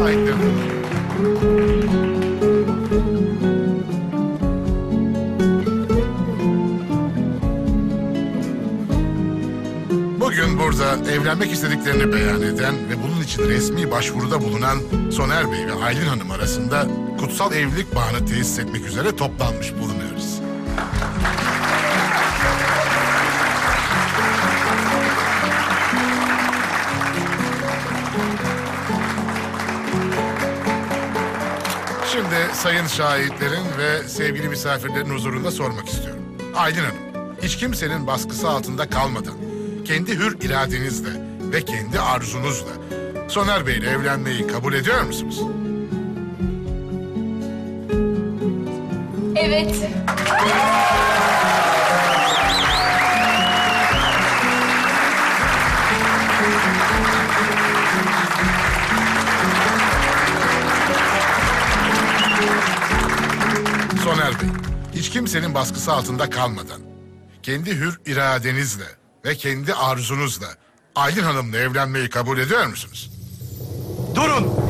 şahitlerim. Bugün burada evlenmek istediklerini beyan eden ve bunun için resmi başvuruda bulunan Soner Bey ve Aylin Hanım arasında kutsal evlilik bağını tesis etmek üzere toplanmış bulunuyoruz. Şimdi sayın şahitlerin ve sevgili misafirlerin huzurunda sormak istiyorum. Aylin Hanım, hiç kimsenin baskısı altında kalmadan, kendi hür iradenizle ve kendi arzunuzla Soner Bey ile evlenmeyi kabul ediyor musunuz? Evet. Soner Bey, hiç kimsenin baskısı altında kalmadan, kendi hür iradenizle ve kendi arzunuzla Aylin Hanım'la evlenmeyi kabul ediyor musunuz? Durun!